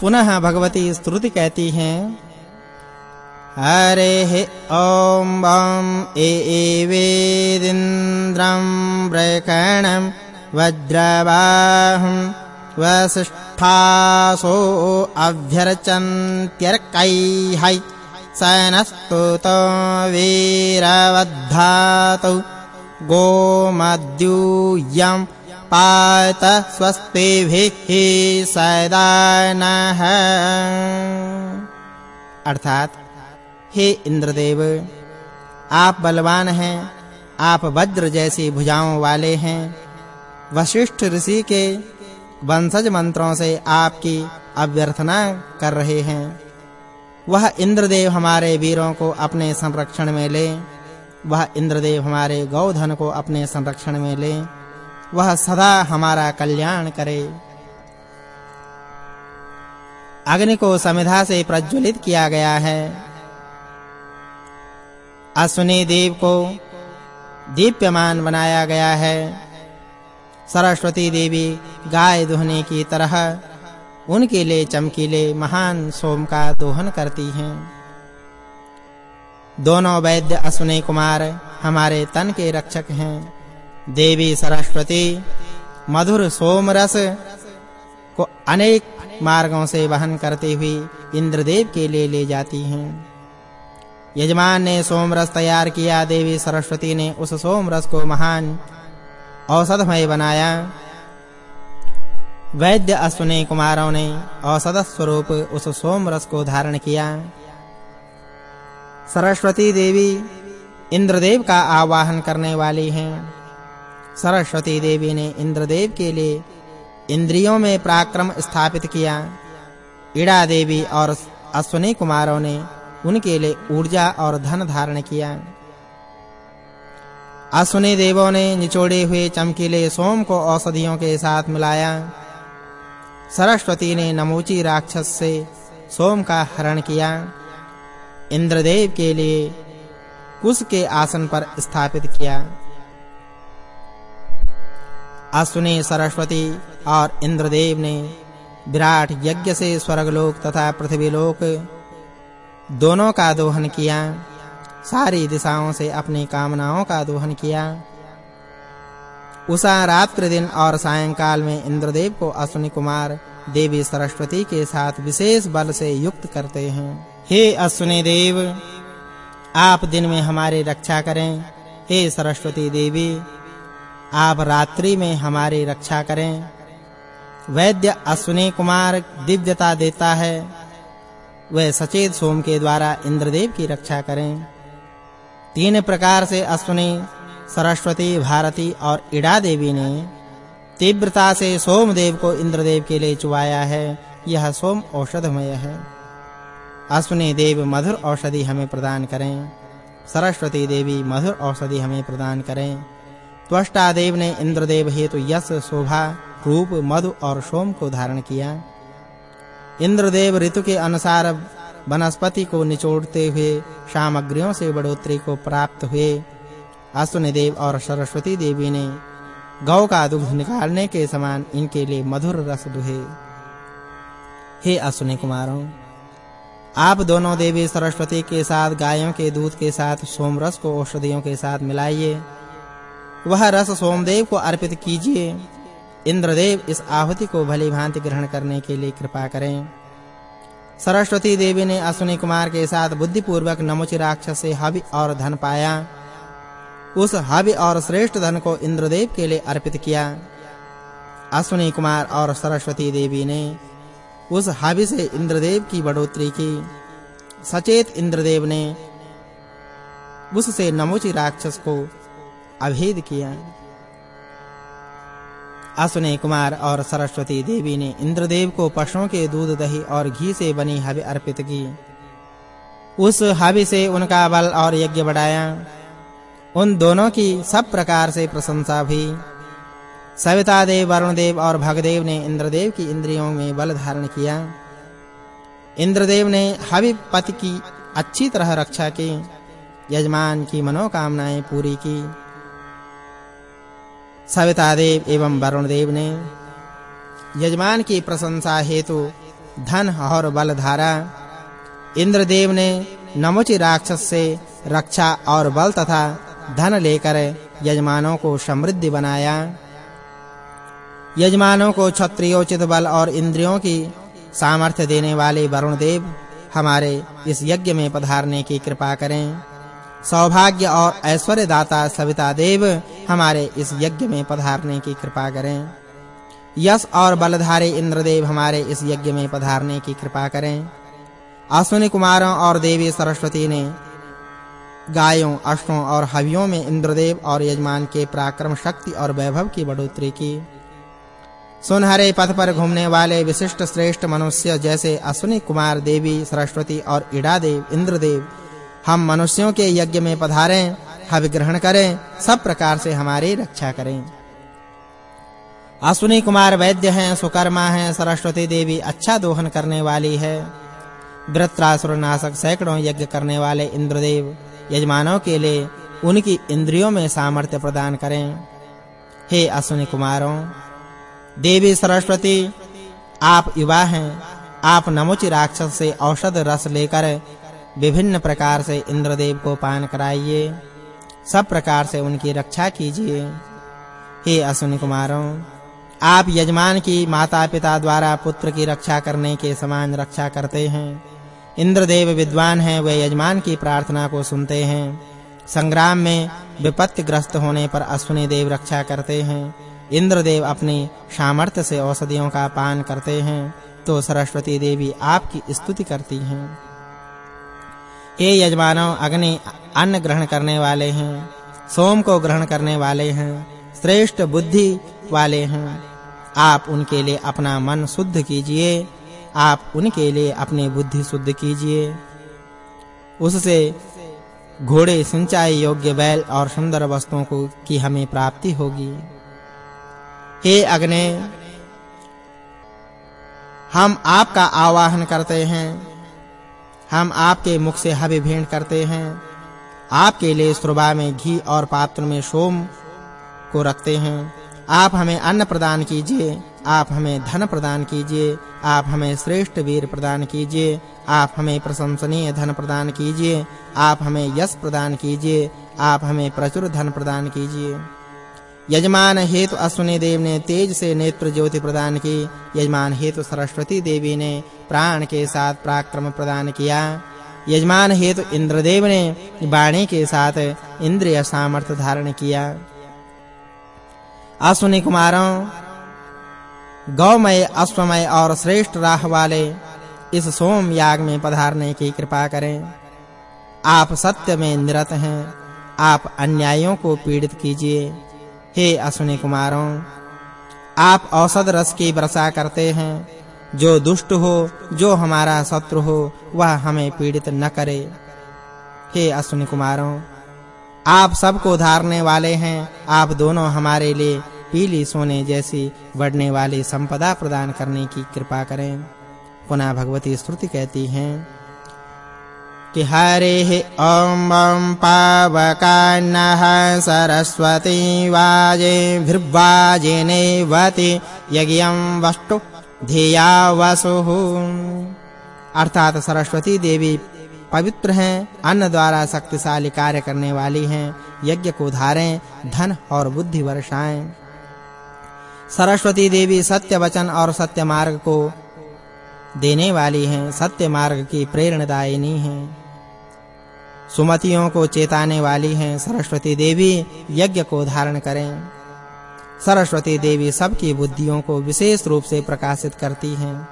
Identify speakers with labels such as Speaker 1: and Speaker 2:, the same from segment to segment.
Speaker 1: पुनः भगवती स्तुति कहती हैं, हरे ॐ ए एवेदिन्द्रं वृकणं वज्रवाहं वसिष्ठासो अभ्यर्चन्त्यर्कैः सनस्तुतो वीरवद्धातु, गोमद्यूयम् पात स्वस्तिभिः सदा नः अर्थात, हे इंद्रदेव, आप बलवान हैं, आप वज्र जैसी भुजाओं वाले हैं। वशिष्ठ ऋषि के वंशज मंत्रों से आपकी अभ्यर्थना कर रहे हैं। वह इंद्रदेव हमारे वीरों को अपने संरक्षण में ले। वह इंद्रदेव हमारे गौधन को अपने संरक्षण में ले। वह सदा हमारा कल्याण करे। अग्नि को समिधा से प्रज्वलित किया गया है। अश्विनी देव को दीप्यमान बनाया गया है। सरस्वती देवी गाय दुहने की तरह उनके लिए चमकीले महान सोम का दोहन करती हैं। दोनों वैद्य अश्विनी कुमार हमारे तन के रक्षक हैं। देवी सरस्वती, मधुर सोम रस को अनेक मार्गों से वहन करते हुए इंद्रदेव के लिए ले जाती हैं। यजमान ने सोम रस तैयार किया, देवी सरस्वती ने उस सोम रस को महान औषधमय बनाया। वैद्य अश्विनी कुमारों ने औषध स्वरूप उस सोम रस को धारण किया। सरस्वती देवी इंद्रदेव का आवाहन करने वाली हैं। सरस्वती देवी ने इंद्रदेव के लिए इंद्रियों में पराक्रम स्थापित किया। इड़ा देवी और अश्विनी कुमारों ने उनके लिए ऊर्जा और धन धारण किया। अश्विनी देवों ने निचोड़े हुए चमकीले सोम को औषधियों के साथ मिलाया। सरस्वती ने नमोची राक्षस से सोम का हरण किया। इंद्रदेव के लिए कुश के आसन पर स्थापित किया। अश्विनी सरस्वती और इंद्रदेव ने विराट यज्ञ से स्वर्गलोक तथा पृथ्वीलोक दोनों का दोहन किया। सारी दिशाओं से अपनी कामनाओं का दोहन किया। उषा रात्रि दिन और सायंकाल में इंद्रदेव को अश्विनी कुमार देवी सरस्वती के साथ विशेष बल से युक्त करते हैं। हे अश्विनी देव, आप दिन में हमारी रक्षा करें। हे सरस्वती देवी आप रात्रि में हमारी रक्षा करें। वैद्य अश्विनी कुमार दिव्यता देता है। वह सचेत सोम के द्वारा इंद्रदेव की रक्षा करें। तीन प्रकार से अश्विनी, सरस्वती, भारती और इड़ा देवी ने तीव्रता से सोमदेव को इंद्रदेव के लिए चुवाया है। यह सोम औषधमय है। अश्विनी देव मधुर औषधि हमें प्रदान करें। सरस्वती देवी मधुर औषधि हमें प्रदान करें। त्वष्टा देव ने इंद्रदेव हेतु यश, शोभा, रूप, मधु और सोम को धारण किया। इंद्रदेव ऋतु के अनुसार वनस्पति को निचोड़ते हुए सामग्रियों से बढ़ोतरी को प्राप्त हुए। अश्विनी देव और सरस्वती देवी ने गौ का दूध निकालने के समान इनके लिए मधुर रस दुहे। हे अश्विनी कुमारों आप दोनों देवी सरस्वती के साथ, गायों के दूध के साथ सोमरस को औषधियों के साथ मिलाइए। वह रस सोमदेव को अर्पित कीजिए। इंद्रदेव इस आहुति को भली भांति ग्रहण करने के लिए कृपा करें। सरस्वती देवी ने अश्विनी कुमार के साथ बुद्धि पूर्वक नमुचि राक्षस से हवि और धन पाया। उस हवि और श्रेष्ठ धन को इंद्रदेव के लिए अर्पित किया। अश्विनी कुमार और सरस्वती देवी ने उस हवि से इंद्रदेव की बढ़ोतरी की। सचेत इंद्रदेव ने उससे नमुचि राक्षस को अभेद किया। अश्विनी कुमार और सरस्वती देवी ने इंद्रदेव को पशुओं के दूध, दही और घी से बनी हवि अर्पित की। उस हवि से उनका बल और यज्ञ बढ़ाया। उन दोनों की सब प्रकार से प्रशंसा हुई सविता देव, वरुण देव और भगदेव ने इंद्रदेव की इंद्रियों में बल धारण किया। इंद्रदेव ने हवि पति की अच्छी तरह रक्षा की। यजमान की मनोकामनाएँ पूरी की। सविता देव एवं वरुण देव ने यजमान की प्रशंसा हेतु धन और बल धारा, इंद्रदेव ने नमुचि राक्षस से रक्षा और बल तथा धन लेकर यजमानों को समृद्धि बनाया। यजमानों को क्षत्रियोचित बल और इंद्रियों की सामर्थ्य देने वाले वरुण देव हमारे इस यज्ञ में पधारने की कृपा करें। सौभाग्य और ऐश्वर्य दाता सविता देव हमारे इस यज्ञ में पधारने की कृपा करें। यश और बलधारी इंद्रदेव हमारे इस यज्ञ में पधारने की कृपा करें। अश्विनी कुमारों और देवी सरस्वती ने गायों अश्वों और हवियों में इंद्रदेव और यजमान के पराक्रम, शक्ति और वैभव की बढ़ोतरी की। सुनहरे पथ पर घूमने वाले विशिष्ट श्रेष्ठ मनुष्य जैसे अश्विनी कुमार, देवी सरस्वती और इड़ा इड़ादेव, इंद्रदेव हम मनुष्यों के यज्ञ में पधारें हवि ग्रहण करें, सब प्रकार से हमारी रक्षा करें। अश्विनी कुमार वैद्य हैं, सुकर्मा हैं, सरस्वती देवी अच्छा दोहन करने वाली है। वृत्रासुर नाशक सैकड़ों यज्ञ करने वाले इंद्रदेव, यजमानों के लिए उनकी इंद्रियों में सामर्थ्य प्रदान करें। हे अश्विनी कुमारों, देवी सरस्वती, आप युवा हैं, आप नमुचि राक्षस से औषध रस लेकर विभिन्न प्रकार से इंद्रदेव को पान कराइए। सब प्रकार से उनकी रक्षा कीजिए। हे अश्विनी कुमारों, आप यजमान की माता-पिता द्वारा पुत्र की रक्षा करने के समान रक्षा करते हैं। इंद्रदेव विद्वान हैं, वे यजमान की प्रार्थना को सुनते हैं। संग्राम में विपत्ति ग्रस्त होने पर अश्विनी देव रक्षा करते हैं। इंद्रदेव अपनी सामर्थ्य से औषधियों का पान करते हैं तो सरस्वती देवी आपकी स्तुति करती हैं। हे यजमानों अग्नि अन्न ग्रहण करने वाले हैं, सोम को ग्रहण करने वाले हैं, श्रेष्ठ बुद्धि वाले हैं। आप उनके लिए अपना मन शुद्ध कीजिए, आप उनके लिए अपनी बुद्धि शुद्ध कीजिए। उससे घोड़े सिंचाई योग्य बैल और सुंदर वस्तुओं को की हमें प्राप्ति होगी। हे अग्नि, हम आपका आवाहन करते हैं। हम आपके मुख से हवि भेंट करते हैं। आपके लिए सुरबा में घी और पात्र में सोम को रखते हैं। आप हमें अन्न प्रदान कीजिए, आप हमें धन प्रदान कीजिए, आप हमें श्रेष्ठ वीर प्रदान कीजिए, आप हमें प्रशंसनीय धन प्रदान कीजिए, आप हमें यश प्रदान कीजिए, आप हमें प्रचुर धन प्रदान कीजिए। यजमान हेतु अश्विनी देव ने तेज से नेत्र ज्योति प्रदान की। यजमान हेतु सरस्वती देवी ने प्राण के साथ पराक्रम प्रदान किया। यजमान हेतु इंद्रदेव ने वाणी के साथ इंद्रिय सामर्थ्य धारण किया। अश्विनी कुमारों, गौमय, अश्वमय और श्रेष्ठ राह वाले इस सोम याग में पधारने की कृपा करें। आप सत्य में निरत हैं। आप अन्यायों को पीड़ित कीजिए। हे अश्विनी कुमारों, आप औषध रस की वर्षा करते हैं। जो दुष्ट हो, जो हमारा शत्रु हो, वह हमें पीड़ित न करे। हे अश्विनी कुमारों, आप सबको धारने वाले हैं। आप दोनों हमारे लिए पीली सोने जैसी बढ़ने वाली संपदा प्रदान करने की कृपा करें। पुनः भगवती स्तुति कहती हैं। कि हरे ओम ओम पावकान्नः सरस्वती वाजे भृवाजेने वति यज्ञं वस्तु धिया वसुः। अर्थात सरस्वती देवी पवित्र हैं अन्न द्वारा शक्तिशाली कार्य करने वाली हैं, यज्ञ को धारें धन और बुद्धि वर्षाएँ। सरस्वती देवी सत्य वचन और सत्य मार्ग को देने वाली हैं, सत्य मार्ग की प्रेरणादायिनी हैं। सुमतियों को चेताने वाली हैं, सरस्वती देवी यज्ञ को धारण करें। सरस्वती देवी सबकी बुद्धियों को विशेष रूप से प्रकाशित करती हैं।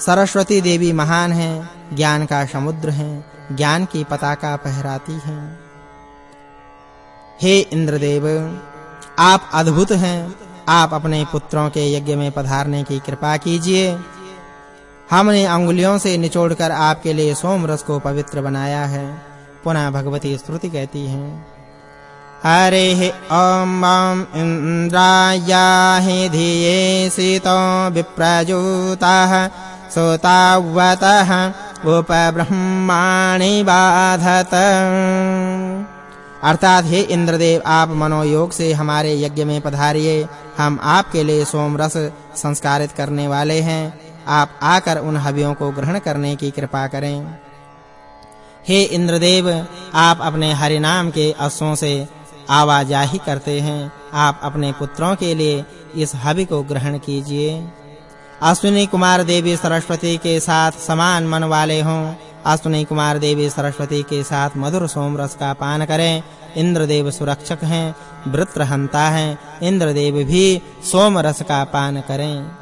Speaker 1: सरस्वती देवी महान हैं, ज्ञान का समुद्र हैं, ज्ञान की पताका फहराती हैं। हे इंद्रदेव, आप अद्भुत हैं। आप अपने पुत्रों के यज्ञ में पधारने की कृपा कीजिए। हमने अंगुलियों से निचोड़कर आपके लिए सोम रस को पवित्र बनाया है। पुनः भगवती स्तुति कहती है हरे ओम ओम इंद्राया, हि धिये सीतो विप्रजूताः, सोतावतः उपब्रह्माणि बाधत। अर्थात हे इंद्रदेव, आप मनोयोग से हमारे यज्ञ में पधारिए। हम आपके लिए सोम रस संस्कारित करने वाले हैं। आप आकर उन हवियों को ग्रहण करने की कृपा करें। हे इंद्रदेव, आप अपने हरि नाम के अश्वों से आवाजाही करते हैं। आप अपने पुत्रों के लिए इस हवि को ग्रहण कीजिए। अश्विनी कुमार देवी सरस्वती के साथ समान मन वाले हों। अश्विनी कुमार देवी सरस्वती के साथ मधुर सोम रस का पान करें। इंद्रदेव सुरक्षक हैं, वृत्रहंता हैं। इंद्रदेव भी सोम रस का पान करें।